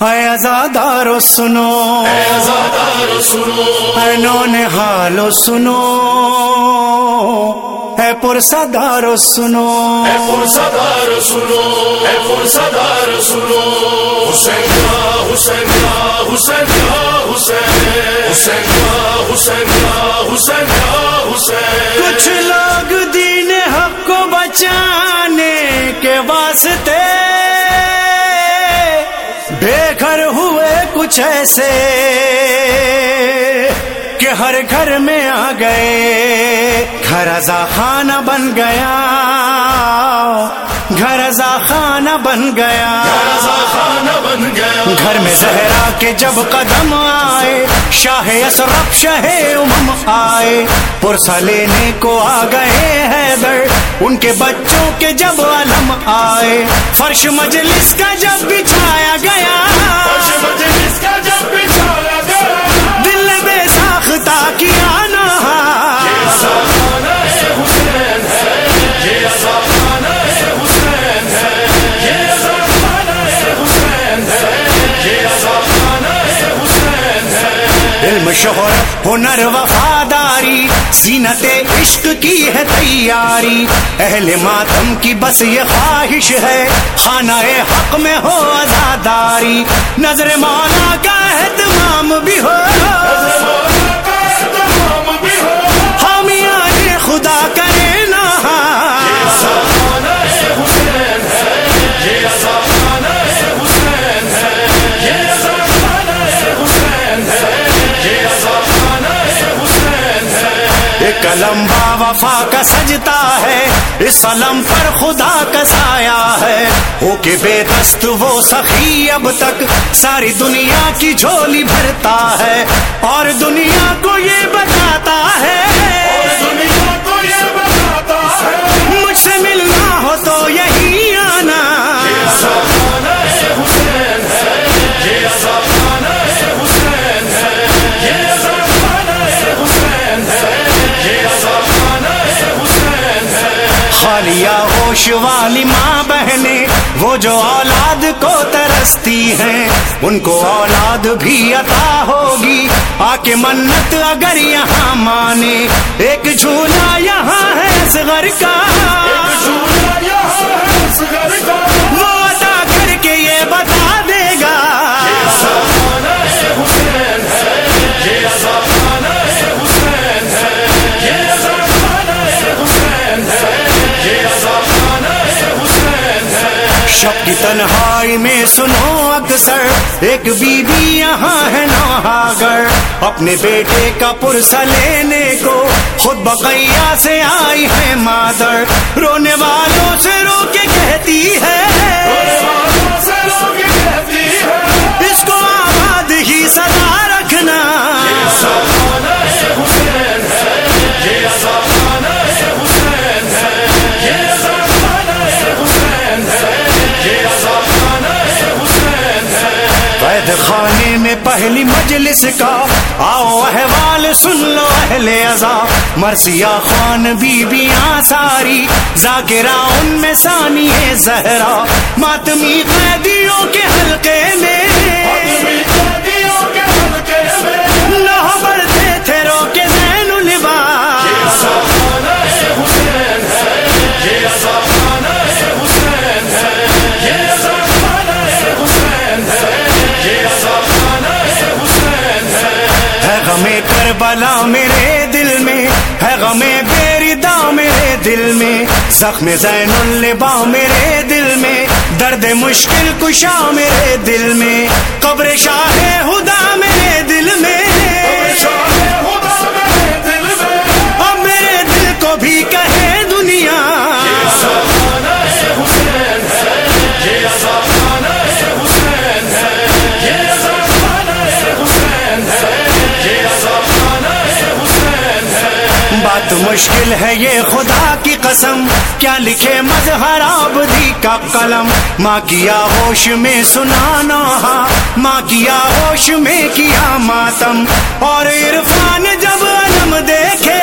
اے ازادارو سنو۔ ازادارو سنو۔ انہوں نے حالو سنو۔ اے پرسا دارو سنو۔ اے پرسا سنو۔ اے پرسا دارو سنو۔ حسین حسین حسین حسین۔ حسین حسین بے گھر ہوئے کچھ ایسے کہ ہر گھر میں آ گئے۔ گھر ازا خانہ بن گیا۔ گھر ازا خانہ بن گیا بن گیا۔ گھر میں زہرا کے جب قدم آئے، شاہ اسرف شہ امم آئے۔ پرسہ لینے کو آ گئے حیدر، ان کے بچوں کے جب علم آئے۔ فرش مجلس کا جب بچھایا گیا پر وفاداری، زینت عشق کی ہے تیاری۔ اہل ماتم کی بس یہ خواہش ہے، خانہ حق میں ہو آزاداری۔ نظر مولا کا اہتمام بھی ہو۔ قلم با وفا کا سجتا ہے، اس علم پر خدا کا سایہ ہے۔ ہو کے بے دست وہ سخی اب تک ساری دنیا کی جھولی بھرتا ہے اور دنیا کو یہ بتاتا ہے۔ ہے ہوش والی ماں بہنیں وہ جو اولاد کو ترستی ہیں، ان کو اولاد بھی عطا ہوگی۔ آ کے منت اگر یہاں مانے، ایک جھولا یہاں ہے اس گھر کا کی تنہائی میں سنو اکثر۔ ایک بی بی یہاں ہے نہاگر اپنے بیٹے کا پرسہ لینے کو خود بقیہ سے آئی ہے مادر۔ رونے والوں سے رو کے کہتی ہے والی مجلس کا۔ آؤ احوال سن لو اہل ازا مرثیہ خان، بیبیاں ساری۔ ذاکرہ ان میں ثانی ہے زہرا۔ ماتمی قیدیوں کے حلقے میں غم کربلا میرے دل میں ہے غم بیردا میرے دل میں زخم زین البا میرے دل میں درد مشکل کشا میرے دل میں قبر شاہ ہدا شاہ خدا میرے دل میں اب میرے دل کو بھی کہے دنیا بات مشکل ہے یہ خدا کی قسم۔ کیا لکھے مظہر آبدی کا قلم؟ ماں کیا ہوش میں سنانا ہاں۔ ماں کیا ہوش میں کیا ماتم۔ اور عرفان جب علم دیکھے۔